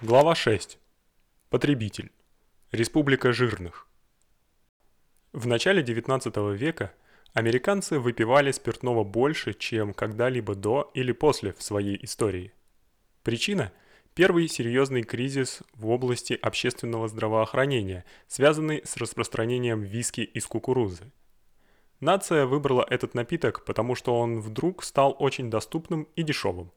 Глава 6. Потребитель. Республика жирных. В начале XIX века американцы выпивали спиртного больше, чем когда-либо до или после в своей истории. Причина первый серьезный кризис в области общественного здравоохранения, связанный с распространением виски из кукурузы. Нация выбрала этот напиток, потому что он вдруг стал очень доступным и дешевым.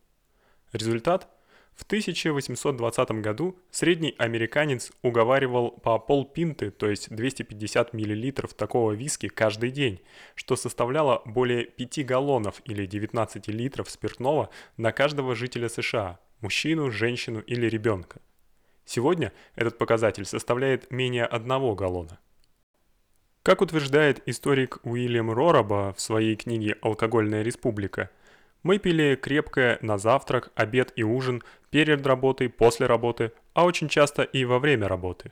Результат в 1820 году средний американец уговаривал по полпинты, то есть 250 мл такого виски каждый день, что составляло более 5 галлонов или 19 литров спиртного на каждого жителя США, мужчину, женщину или ребенка. Сегодня этот показатель составляет менее 1 галлона. Как утверждает историк Уильям Рораба в своей книге Алкогольная республика, мы пили крепкое на завтрак, обед и ужин, перед работой, после работы, а очень часто и во время работы.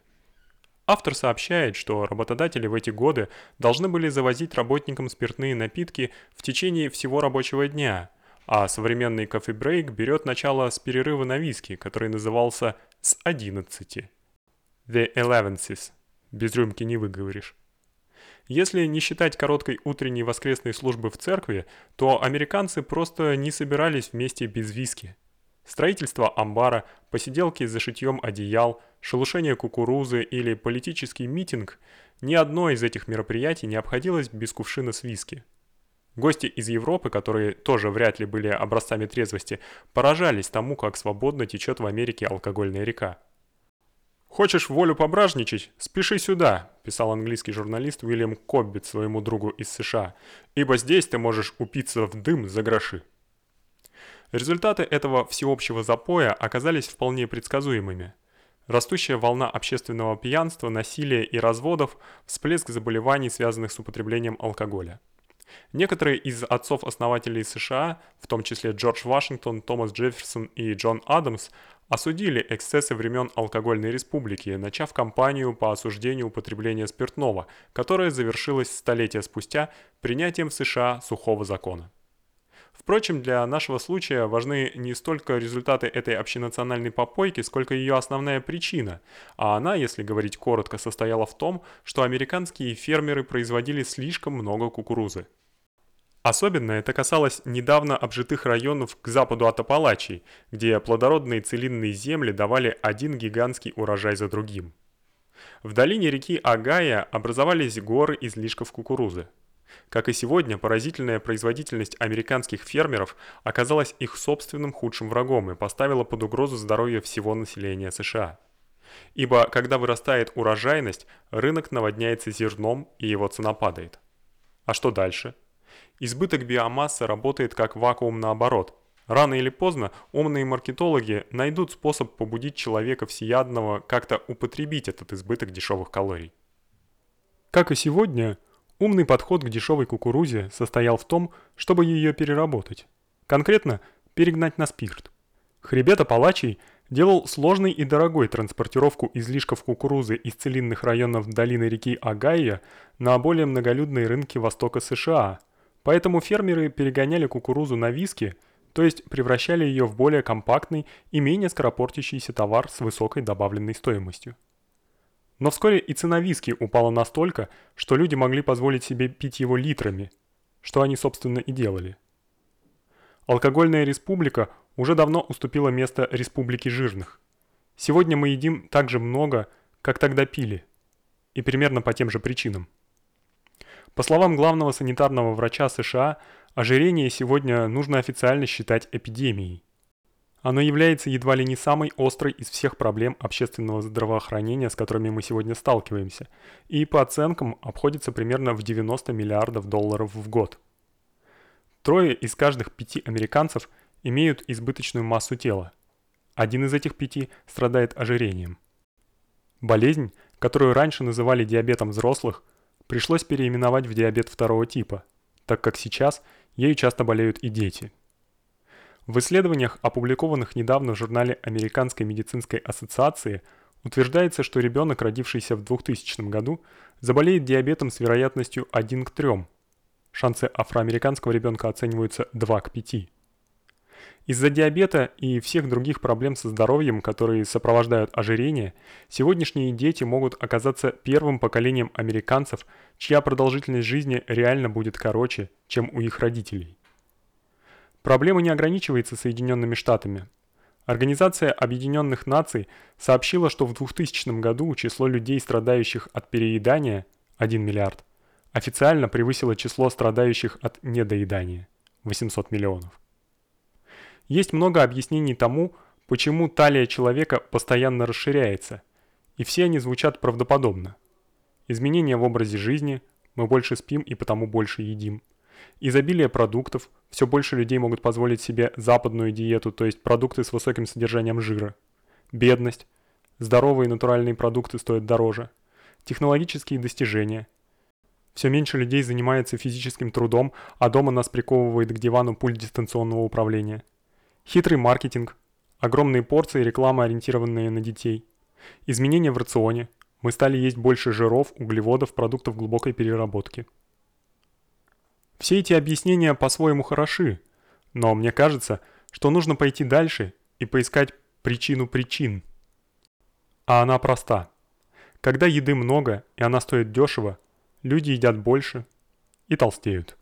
Автор сообщает, что работодатели в эти годы должны были завозить работникам спиртные напитки в течение всего рабочего дня, а современный кофе-брейк берет начало с перерыва на виски, который назывался «с 11». «The elevenses». Без рюмки не выговоришь. Если не считать короткой утренней воскресной службы в церкви, то американцы просто не собирались вместе без виски. Строительство амбара, посиделки за шитьем одеял, шелушение кукурузы или политический митинг – ни одно из этих мероприятий не обходилось без кувшина с виски. Гости из Европы, которые тоже вряд ли были образцами трезвости, поражались тому, как свободно течет в Америке алкогольная река. «Хочешь волю пображничать? Спеши сюда», – писал английский журналист Уильям Коббит своему другу из США, «ибо здесь ты можешь упиться в дым за гроши». Результаты этого всеобщего запоя оказались вполне предсказуемыми. Растущая волна общественного пьянства, насилия и разводов, всплеск заболеваний, связанных с употреблением алкоголя. Некоторые из отцов-основателей США, в том числе Джордж Вашингтон, Томас Джефферсон и Джон Адамс, осудили эксцессы времен алкогольной республики, начав кампанию по осуждению употребления спиртного, которая завершилась столетия спустя принятием в США сухого закона. Впрочем, для нашего случая важны не столько результаты этой общенациональной попойки, сколько ее основная причина, а она, если говорить коротко, состояла в том, что американские фермеры производили слишком много кукурузы. Особенно это касалось недавно обжитых районов к западу от Апалачей, где плодородные целинные земли давали один гигантский урожай за другим. В долине реки Агая образовались горы излишков кукурузы. Как и сегодня, поразительная производительность американских фермеров оказалась их собственным худшим врагом и поставила под угрозу здоровье всего населения США. Ибо когда вырастает урожайность, рынок наводняется зерном и его цена падает. А что дальше? Избыток биомассы работает как вакуум наоборот. Рано или поздно умные маркетологи найдут способ побудить человека всеядного как-то употребить этот избыток дешевых калорий. Как и сегодня, умный подход к дешевой кукурузе состоял в том, чтобы ее переработать. Конкретно, перегнать на спирт. Хребет Апалачей делал сложной и дорогой транспортировку излишков кукурузы из целинных районов долины реки Агайя на более многолюдные рынки востока США – Поэтому фермеры перегоняли кукурузу на виски, то есть превращали ее в более компактный и менее скоропортящийся товар с высокой добавленной стоимостью. Но вскоре и цена виски упала настолько, что люди могли позволить себе пить его литрами, что они, собственно, и делали. Алкогольная республика уже давно уступила место республике жирных. Сегодня мы едим так же много, как тогда пили, и примерно по тем же причинам. По словам главного санитарного врача США, ожирение сегодня нужно официально считать эпидемией. Оно является едва ли не самой острой из всех проблем общественного здравоохранения, с которыми мы сегодня сталкиваемся, и по оценкам обходится примерно в 90 миллиардов долларов в год. Трое из каждых пяти американцев имеют избыточную массу тела. Один из этих пяти страдает ожирением. Болезнь, которую раньше называли диабетом взрослых, пришлось переименовать в диабет второго типа, так как сейчас ею часто болеют и дети. В исследованиях, опубликованных недавно в журнале Американской медицинской ассоциации, утверждается, что ребенок, родившийся в 2000 году, заболеет диабетом с вероятностью 1 к 3. Шансы афроамериканского ребенка оцениваются 2 к 5. Из-за диабета и всех других проблем со здоровьем, которые сопровождают ожирение, сегодняшние дети могут оказаться первым поколением американцев, чья продолжительность жизни реально будет короче, чем у их родителей. Проблема не ограничивается Соединенными Штатами. Организация Объединенных Наций сообщила, что в 2000 году число людей, страдающих от переедания 1 миллиард, официально превысило число страдающих от недоедания 800 миллионов. Есть много объяснений тому, почему талия человека постоянно расширяется, и все они звучат правдоподобно. Изменения в образе жизни, мы больше спим и потому больше едим. Изобилие продуктов, все больше людей могут позволить себе западную диету, то есть продукты с высоким содержанием жира. Бедность, здоровые натуральные продукты стоят дороже. Технологические достижения. Все меньше людей занимается физическим трудом, а дома нас приковывает к дивану пульт дистанционного управления. Хитрый маркетинг, огромные порции рекламы, ориентированные на детей. Изменения в рационе. Мы стали есть больше жиров, углеводов, продуктов глубокой переработки. Все эти объяснения по-своему хороши, но мне кажется, что нужно пойти дальше и поискать причину причин. А она проста. Когда еды много и она стоит дешево, люди едят больше и толстеют.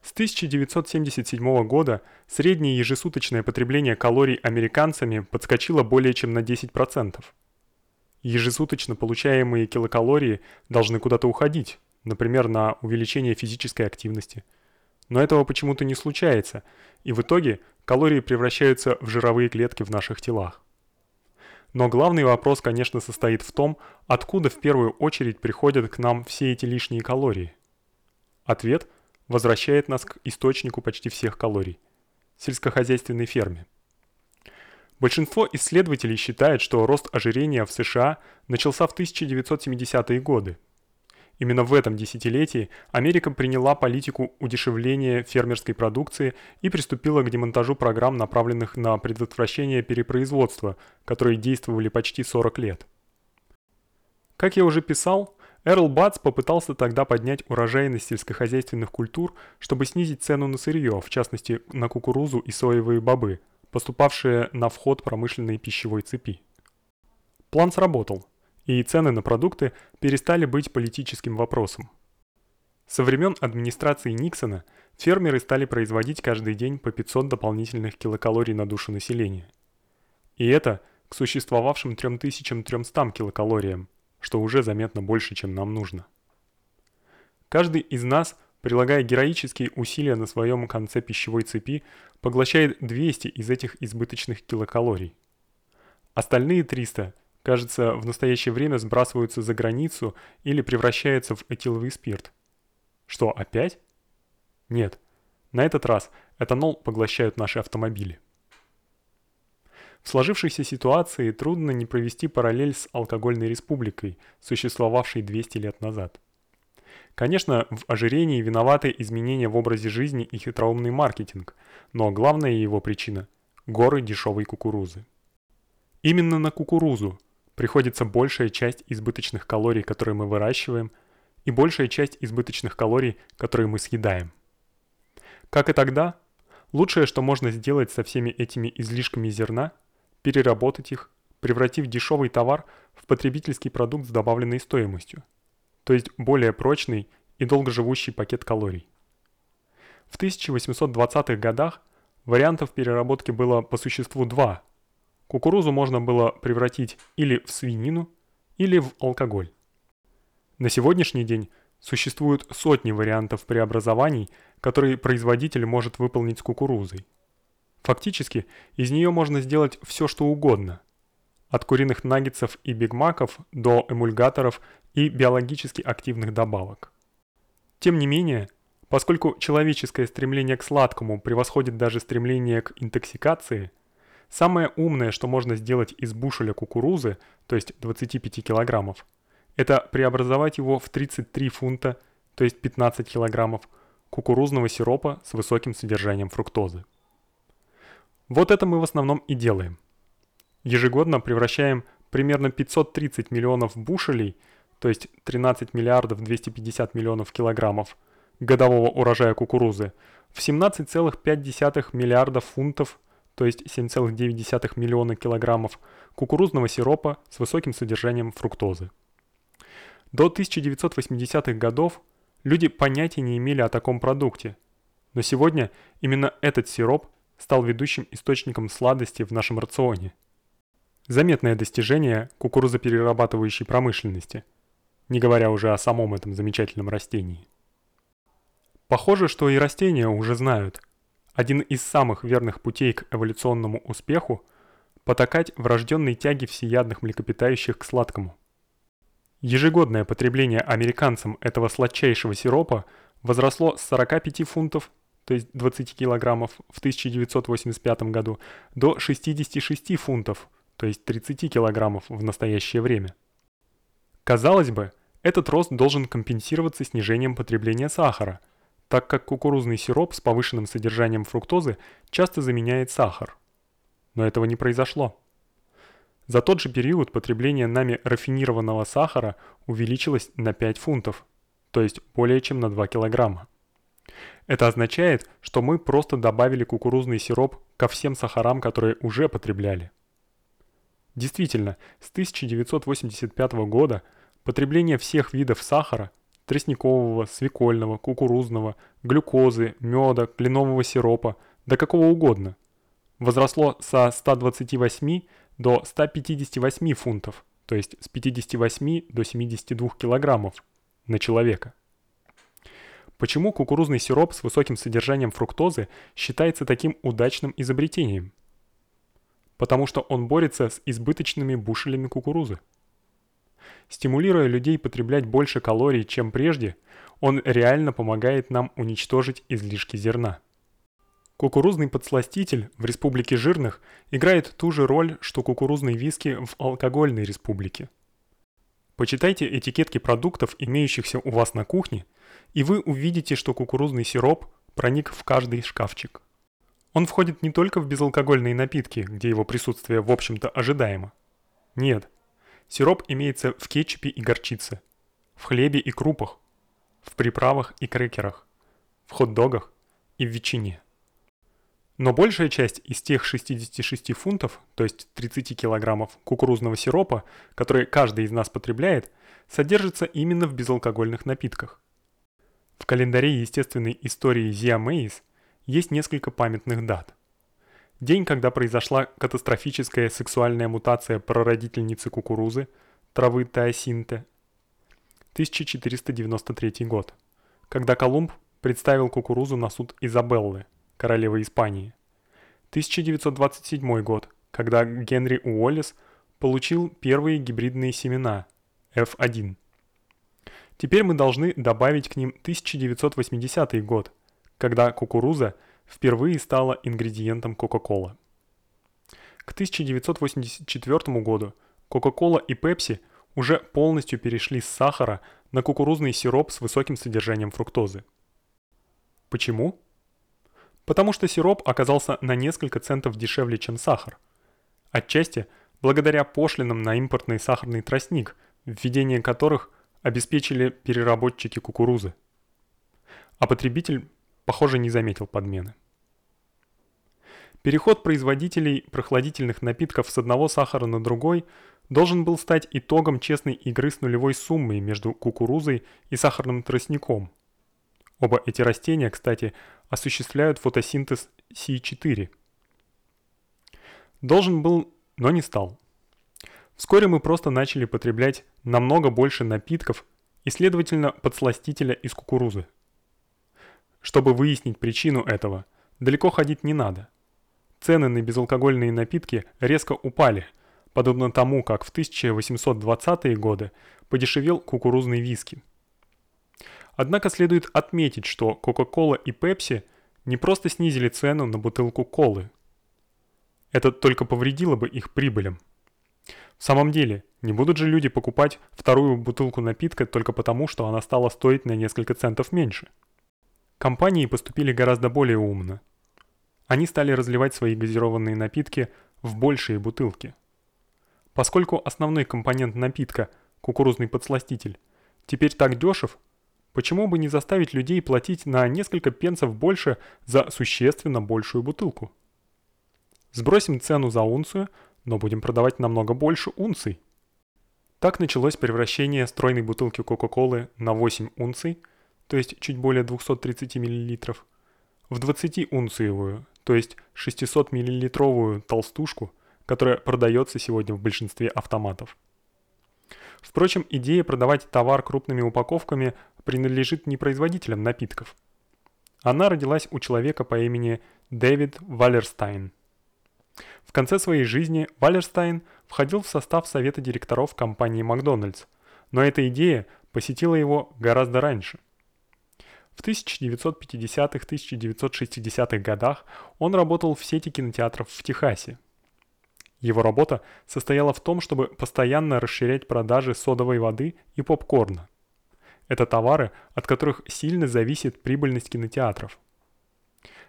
С 1977 года среднее ежесуточное потребление калорий американцами подскочило более чем на 10%. Ежесуточно получаемые килокалории должны куда-то уходить, например, на увеличение физической активности. Но этого почему-то не случается, и в итоге калории превращаются в жировые клетки в наших телах. Но главный вопрос, конечно, состоит в том, откуда в первую очередь приходят к нам все эти лишние калории. Ответ – возвращает нас к источнику почти всех калорий – сельскохозяйственной ферме. Большинство исследователей считает, что рост ожирения в США начался в 1970-е годы. Именно в этом десятилетии Америка приняла политику удешевления фермерской продукции и приступила к демонтажу программ, направленных на предотвращение перепроизводства, которые действовали почти 40 лет. Как я уже писал, Эрл Батс попытался тогда поднять урожайность сельскохозяйственных культур, чтобы снизить цену на сырье, в частности на кукурузу и соевые бобы, поступавшие на вход промышленной пищевой цепи. План сработал, и цены на продукты перестали быть политическим вопросом. Со времен администрации Никсона фермеры стали производить каждый день по 500 дополнительных килокалорий на душу населения. И это к существовавшим 3300 килокалориям, что уже заметно больше, чем нам нужно. Каждый из нас, прилагая героические усилия на своем конце пищевой цепи, поглощает 200 из этих избыточных килокалорий. Остальные 300, кажется, в настоящее время сбрасываются за границу или превращаются в этиловый спирт. Что, опять? Нет. На этот раз этанол поглощают наши автомобили. В сложившейся ситуации трудно не провести параллель с алкогольной республикой, существовавшей 200 лет назад. Конечно, в ожирении виноваты изменения в образе жизни и хитроумный маркетинг, но главная его причина – горы дешевой кукурузы. Именно на кукурузу приходится большая часть избыточных калорий, которые мы выращиваем, и большая часть избыточных калорий, которые мы съедаем. Как и тогда, лучшее, что можно сделать со всеми этими излишками зерна – переработать их, превратив дешевый товар в потребительский продукт с добавленной стоимостью, то есть более прочный и долгоживущий пакет калорий. В 1820-х годах вариантов переработки было по существу два. Кукурузу можно было превратить или в свинину, или в алкоголь. На сегодняшний день существуют сотни вариантов преобразований, которые производитель может выполнить с кукурузой. Фактически, из нее можно сделать все, что угодно. От куриных наггетсов и бигмаков до эмульгаторов и биологически активных добавок. Тем не менее, поскольку человеческое стремление к сладкому превосходит даже стремление к интоксикации, самое умное, что можно сделать из бушеля кукурузы, то есть 25 килограммов, это преобразовать его в 33 фунта, то есть 15 килограммов, кукурузного сиропа с высоким содержанием фруктозы. Вот это мы в основном и делаем. Ежегодно превращаем примерно 530 миллионов бушелей, то есть 13 миллиардов 250 миллионов килограммов, годового урожая кукурузы в 17,5 миллиардов фунтов, то есть 7,9 миллиона килограммов кукурузного сиропа с высоким содержанием фруктозы. До 1980-х годов люди понятия не имели о таком продукте, но сегодня именно этот сироп стал ведущим источником сладости в нашем рационе. Заметное достижение кукурузоперерабатывающей промышленности, не говоря уже о самом этом замечательном растении. Похоже, что и растения уже знают. Один из самых верных путей к эволюционному успеху – потакать врожденной тяге всеядных млекопитающих к сладкому. Ежегодное потребление американцам этого сладчайшего сиропа возросло с 45 фунтов, то есть 20 килограммов в 1985 году, до 66 фунтов, то есть 30 килограммов в настоящее время. Казалось бы, этот рост должен компенсироваться снижением потребления сахара – так как кукурузный сироп с повышенным содержанием фруктозы часто заменяет сахар. Но этого не произошло. За тот же период потребление нами рафинированного сахара увеличилось на 5 фунтов, то есть более чем на 2 килограмма. Это означает, что мы просто добавили кукурузный сироп ко всем сахарам, которые уже потребляли. Действительно, с 1985 года потребление всех видов сахара – тростникового, свекольного, кукурузного, глюкозы, меда, кленового сиропа, да какого угодно. Возросло со 128 до 158 фунтов, то есть с 58 до 72 килограммов на человека. Почему кукурузный сироп с высоким содержанием фруктозы считается таким удачным изобретением? Потому что он борется с избыточными бушелями кукурузы. Стимулируя людей потреблять больше калорий, чем прежде, он реально помогает нам уничтожить излишки зерна. Кукурузный подсластитель в республике жирных играет ту же роль, что кукурузный виски в алкогольной республике. Почитайте этикетки продуктов, имеющихся у вас на кухне, и вы увидите, что кукурузный сироп проник в каждый шкафчик. Он входит не только в безалкогольные напитки, где его присутствие в общем-то ожидаемо. Нет, Сироп имеется в кетчупе и горчице, в хлебе и крупах, в приправах и крекерах, в хот-догах и в ветчине. Но большая часть из тех 66 фунтов, то есть 30 килограммов кукурузного сиропа, которые каждый из нас потребляет, содержится именно в безалкогольных напитках. В календаре естественной истории Зиа Мэйс есть несколько памятных дат – День, когда произошла катастрофическая сексуальная мутация прародительницы кукурузы, травы Теосинте. 1493 год. Когда Колумб представил кукурузу на суд Изабеллы, королевы Испании. 1927 год, когда Генри Уоллес получил первые гибридные семена F1. Теперь мы должны добавить к ним 1980 год, когда кукуруза – впервые стала ингредиентом Coca-Cola. К 1984 году Coca-Cola и Pepsi уже полностью перешли с сахара на кукурузный сироп с высоким содержанием фруктозы. Почему? Потому что сироп оказался на несколько центов дешевле, чем сахар. Отчасти благодаря пошлинам на импортный сахарный тростник, введение которых обеспечили переработчики кукурузы. А потребитель похоже, не заметил подмены. Переход производителей прохладительных напитков с одного сахара на другой должен был стать итогом честной игры с нулевой суммой между кукурузой и сахарным тростником. Оба эти растения, кстати, осуществляют фотосинтез Си4. Должен был, но не стал. Вскоре мы просто начали потреблять намного больше напитков и, следовательно, подсластителя из кукурузы. Чтобы выяснить причину этого, далеко ходить не надо. Цены на безалкогольные напитки резко упали, подобно тому, как в 1820-е годы подешевел кукурузный виски. Однако следует отметить, что Coca-Cola и Pepsi не просто снизили цену на бутылку колы. Это только повредило бы их прибылям. В самом деле, не будут же люди покупать вторую бутылку напитка только потому, что она стала стоить на несколько центов меньше. Компании поступили гораздо более умно. Они стали разливать свои газированные напитки в большие бутылки. Поскольку основной компонент напитка, кукурузный подсластитель, теперь так дешев, почему бы не заставить людей платить на несколько пенсов больше за существенно большую бутылку? Сбросим цену за унцию, но будем продавать намного больше унций. Так началось превращение стройной бутылки Кока-Колы на 8 унций, то есть чуть более 230 мл, в 20-унциевую, то есть 600-миллилитровую толстушку, которая продается сегодня в большинстве автоматов. Впрочем, идея продавать товар крупными упаковками принадлежит не производителям напитков. Она родилась у человека по имени Дэвид Валерстайн. В конце своей жизни Валерстайн входил в состав совета директоров компании Макдональдс, но эта идея посетила его гораздо раньше. В 1950-1960-х годах он работал в сети кинотеатров в Техасе. Его работа состояла в том, чтобы постоянно расширять продажи содовой воды и попкорна. Это товары, от которых сильно зависит прибыльность кинотеатров.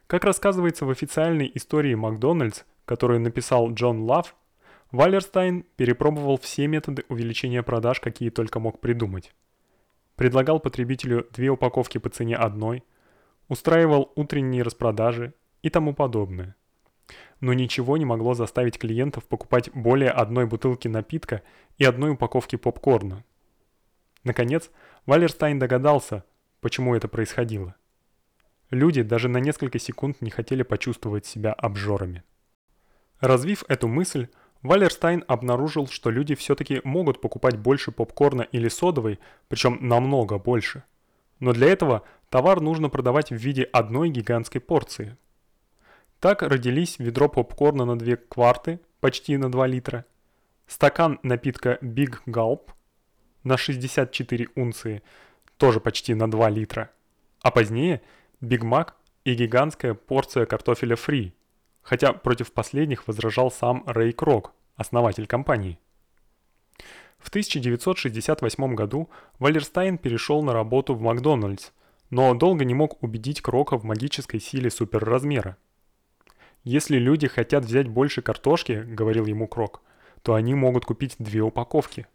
Как рассказывается в официальной истории Макдональдс, которую написал Джон Лав, Валерстайн перепробовал все методы увеличения продаж, какие только мог придумать. Предлагал потребителю две упаковки по цене одной, устраивал утренние распродажи и тому подобное. Но ничего не могло заставить клиентов покупать более одной бутылки напитка и одной упаковки попкорна. Наконец, Валерстайн догадался, почему это происходило. Люди даже на несколько секунд не хотели почувствовать себя обжорами. Развив эту мысль, Валерстайн обнаружил, что люди все-таки могут покупать больше попкорна или содовой, причем намного больше. Но для этого товар нужно продавать в виде одной гигантской порции. Так родились ведро попкорна на 2 кварты, почти на 2 литра, стакан напитка Big Gulp на 64 унции, тоже почти на 2 литра, а позднее Big Mac и гигантская порция картофеля фри – хотя против последних возражал сам Рэй Крок, основатель компании. В 1968 году Валерстайн перешел на работу в Макдональдс, но долго не мог убедить Крока в магической силе суперразмера. «Если люди хотят взять больше картошки, — говорил ему Крок, — то они могут купить две упаковки».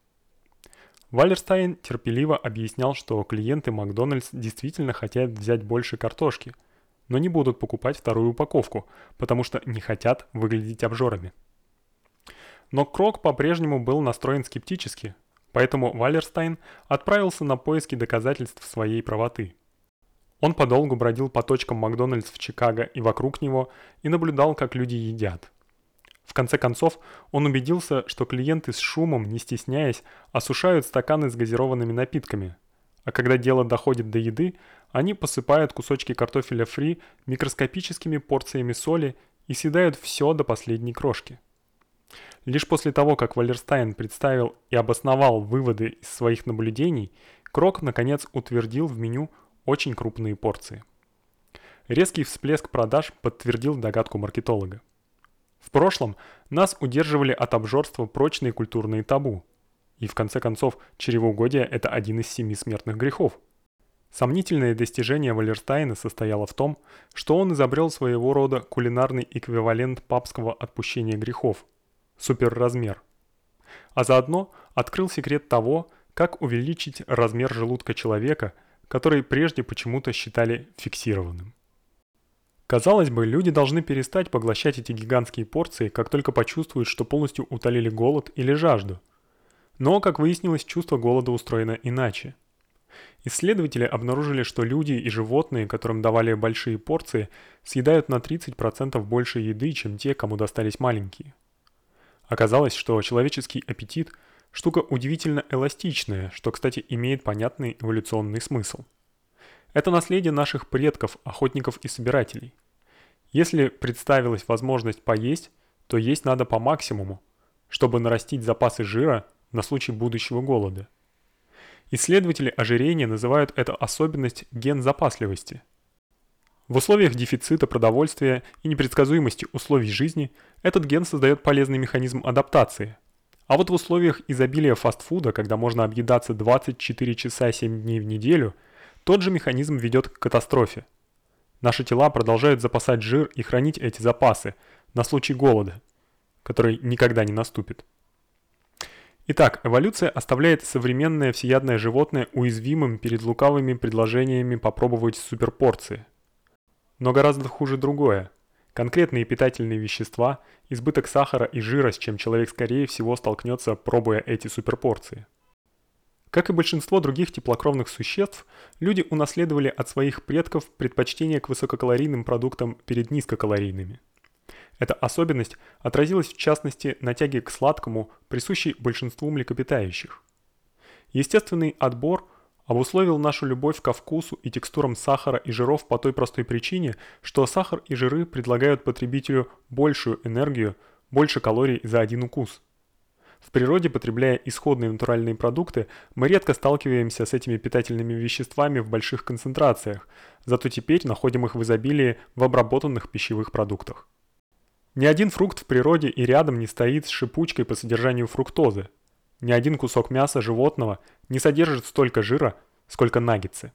Валерстайн терпеливо объяснял, что клиенты Макдональдс действительно хотят взять больше картошки – но не будут покупать вторую упаковку, потому что не хотят выглядеть обжорами. Но Крок по-прежнему был настроен скептически, поэтому Валерстайн отправился на поиски доказательств своей правоты. Он подолгу бродил по точкам Макдональдс в Чикаго и вокруг него и наблюдал, как люди едят. В конце концов, он убедился, что клиенты с шумом, не стесняясь, осушают стаканы с газированными напитками. А когда дело доходит до еды, они посыпают кусочки картофеля фри микроскопическими порциями соли и съедают все до последней крошки. Лишь после того, как Валерстайн представил и обосновал выводы из своих наблюдений, Крок наконец утвердил в меню очень крупные порции. Резкий всплеск продаж подтвердил догадку маркетолога. В прошлом нас удерживали от обжорства прочные культурные табу. И в конце концов, чревоугодие – это один из семи смертных грехов – Сомнительное достижение Валерстайна состояло в том, что он изобрел своего рода кулинарный эквивалент папского отпущения грехов – суперразмер. А заодно открыл секрет того, как увеличить размер желудка человека, который прежде почему-то считали фиксированным. Казалось бы, люди должны перестать поглощать эти гигантские порции, как только почувствуют, что полностью утолили голод или жажду. Но, как выяснилось, чувство голода устроено иначе – Исследователи обнаружили, что люди и животные, которым давали большие порции, съедают на 30% больше еды, чем те, кому достались маленькие. Оказалось, что человеческий аппетит – штука удивительно эластичная, что, кстати, имеет понятный эволюционный смысл. Это наследие наших предков, охотников и собирателей. Если представилась возможность поесть, то есть надо по максимуму, чтобы нарастить запасы жира на случай будущего голода – Исследователи ожирения называют эту особенность ген запасливости. В условиях дефицита продовольствия и непредсказуемости условий жизни этот ген создает полезный механизм адаптации. А вот в условиях изобилия фастфуда, когда можно объедаться 24 часа 7 дней в неделю, тот же механизм ведет к катастрофе. Наши тела продолжают запасать жир и хранить эти запасы на случай голода, который никогда не наступит. Итак, эволюция оставляет современное всеядное животное уязвимым перед лукавыми предложениями попробовать суперпорции. Но гораздо хуже другое. Конкретные питательные вещества, избыток сахара и жира, с чем человек скорее всего столкнется, пробуя эти суперпорции. Как и большинство других теплокровных существ, люди унаследовали от своих предков предпочтение к высококалорийным продуктам перед низкокалорийными. Эта особенность отразилась в частности на тяге к сладкому, присущей большинству млекопитающих. Естественный отбор обусловил нашу любовь ко вкусу и текстурам сахара и жиров по той простой причине, что сахар и жиры предлагают потребителю большую энергию, больше калорий за один укус. В природе, потребляя исходные натуральные продукты, мы редко сталкиваемся с этими питательными веществами в больших концентрациях, зато теперь находим их в изобилии в обработанных пищевых продуктах. Ни один фрукт в природе и рядом не стоит с шипучкой по содержанию фруктозы. Ни один кусок мяса животного не содержит столько жира, сколько наггетсы.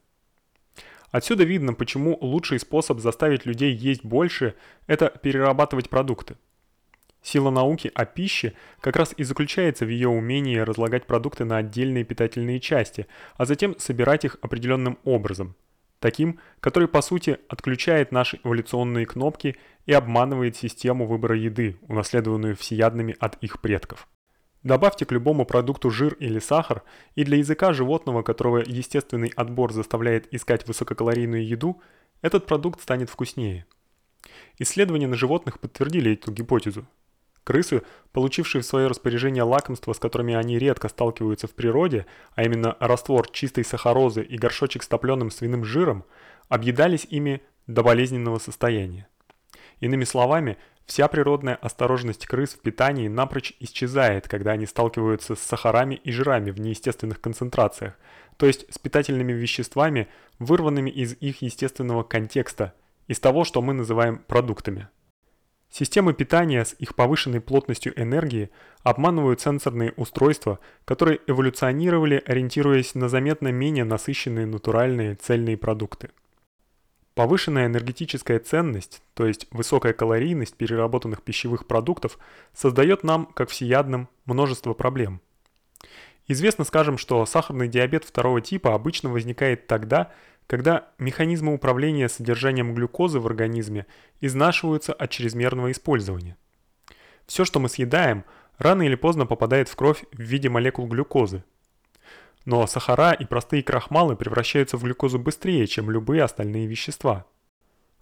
Отсюда видно, почему лучший способ заставить людей есть больше это перерабатывать продукты. Сила науки о пище как раз и заключается в ее умении разлагать продукты на отдельные питательные части, а затем собирать их определенным образом, таким, который по сути отключает наши эволюционные кнопки и обманывает систему выбора еды, унаследованную всеядными от их предков. Добавьте к любому продукту жир или сахар, и для языка животного, которого естественный отбор заставляет искать высококалорийную еду, этот продукт станет вкуснее. Исследования на животных подтвердили эту гипотезу. Крысы, получившие в свое распоряжение лакомства, с которыми они редко сталкиваются в природе, а именно раствор чистой сахарозы и горшочек с топлёным свиным жиром, объедались ими до болезненного состояния. Иными словами, вся природная осторожность крыс в питании напрочь исчезает, когда они сталкиваются с сахарами и жирами в неестественных концентрациях, то есть с питательными веществами, вырванными из их естественного контекста, из того, что мы называем продуктами. Системы питания с их повышенной плотностью энергии обманывают сенсорные устройства, которые эволюционировали, ориентируясь на заметно менее насыщенные натуральные цельные продукты. Повышенная энергетическая ценность, то есть высокая калорийность переработанных пищевых продуктов, создает нам, как всеядным, множество проблем. Известно, скажем, что сахарный диабет второго типа обычно возникает тогда, когда механизмы управления содержанием глюкозы в организме изнашиваются от чрезмерного использования. Все, что мы съедаем, рано или поздно попадает в кровь в виде молекул глюкозы. Но сахара и простые крахмалы превращаются в глюкозу быстрее, чем любые остальные вещества.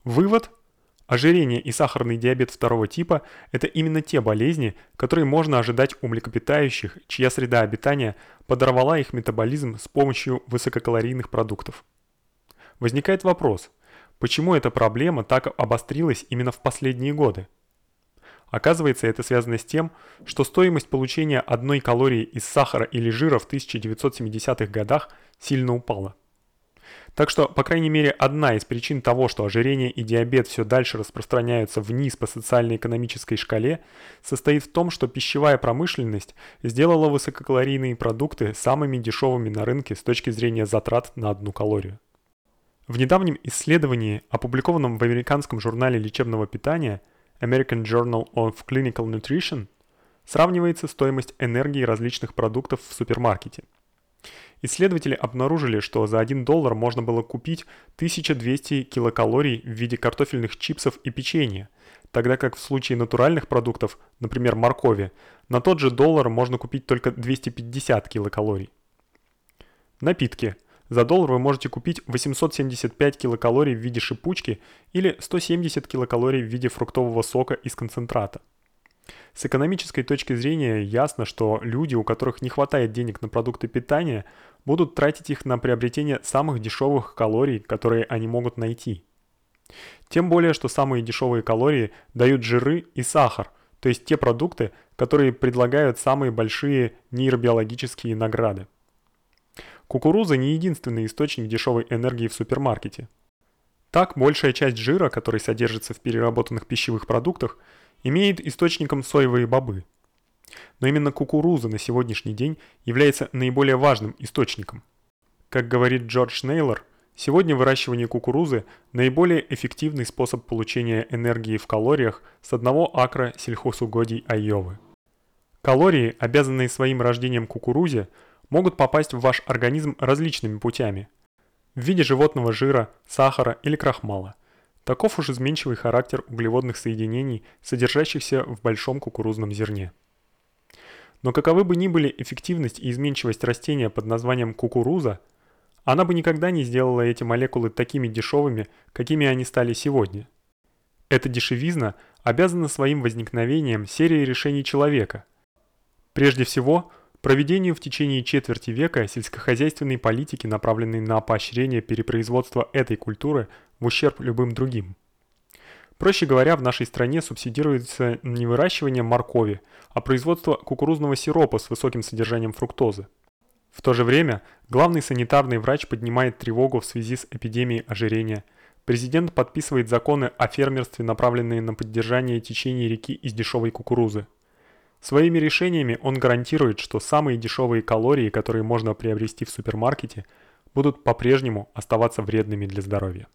Вывод – ожирение и сахарный диабет второго типа – это именно те болезни, которые можно ожидать у млекопитающих, чья среда обитания подорвала их метаболизм с помощью высококалорийных продуктов. Возникает вопрос, почему эта проблема так обострилась именно в последние годы? Оказывается, это связано с тем, что стоимость получения одной калории из сахара или жира в 1970-х годах сильно упала. Так что, по крайней мере, одна из причин того, что ожирение и диабет все дальше распространяются вниз по социально-экономической шкале, состоит в том, что пищевая промышленность сделала высококалорийные продукты самыми дешевыми на рынке с точки зрения затрат на одну калорию. В недавнем исследовании, опубликованном в американском журнале лечебного питания American Journal of Clinical Nutrition, сравнивается стоимость энергии различных продуктов в супермаркете. Исследователи обнаружили, что за 1 доллар можно было купить 1200 килокалорий в виде картофельных чипсов и печенья, тогда как в случае натуральных продуктов, например, моркови, на тот же доллар можно купить только 250 килокалорий. Напитки – за доллар вы можете купить 875 килокалорий в виде шипучки или 170 килокалорий в виде фруктового сока из концентрата. С экономической точки зрения ясно, что люди, у которых не хватает денег на продукты питания, будут тратить их на приобретение самых дешевых калорий, которые они могут найти. Тем более, что самые дешевые калории дают жиры и сахар, то есть те продукты, которые предлагают самые большие нейробиологические награды. Кукуруза не единственный источник дешевой энергии в супермаркете. Так, большая часть жира, который содержится в переработанных пищевых продуктах, имеет источником соевые бобы. Но именно кукуруза на сегодняшний день является наиболее важным источником. Как говорит Джордж Нейлор, сегодня выращивание кукурузы – наиболее эффективный способ получения энергии в калориях с одного акра сельхозугодий Айовы. Калории, обязанные своим рождением кукурузе, могут попасть в ваш организм различными путями в виде животного жира, сахара или крахмала. Таков уж изменчивый характер углеводных соединений, содержащихся в большом кукурузном зерне. Но каковы бы ни были эффективность и изменчивость растения под названием кукуруза, она бы никогда не сделала эти молекулы такими дешевыми, какими они стали сегодня. Эта дешевизна обязана своим возникновением серии решений человека. Прежде всего, проведению в течение четверти века сельскохозяйственной политики, направленной на поощрение перепроизводства этой культуры в ущерб любым другим. Проще говоря, в нашей стране субсидируется не выращивание моркови, а производство кукурузного сиропа с высоким содержанием фруктозы. В то же время главный санитарный врач поднимает тревогу в связи с эпидемией ожирения. Президент подписывает законы о фермерстве, направленные на поддержание течения реки из дешевой кукурузы. Своими решениями он гарантирует, что самые дешевые калории, которые можно приобрести в супермаркете, будут по-прежнему оставаться вредными для здоровья.